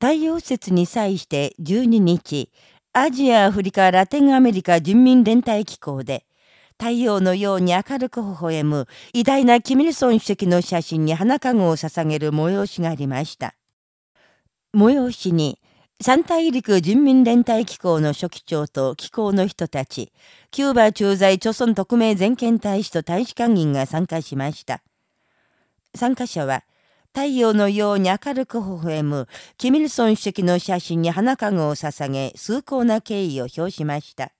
太陽節に際して12日、アジア・アフリカ・ラテンアメリカ人民連帯機構で、太陽のように明るく微笑む偉大なキミルソン主席の写真に花籠を捧げる催しがありました。催しに、三大陸人民連帯機構の書記長と機構の人たち、キューバ駐在朝鮮特命全権大使と大使館員が参加しました。参加者は、太陽のように明るく微笑む、キミルソン主席の写真に花籠を捧げ、崇高な敬意を表しました。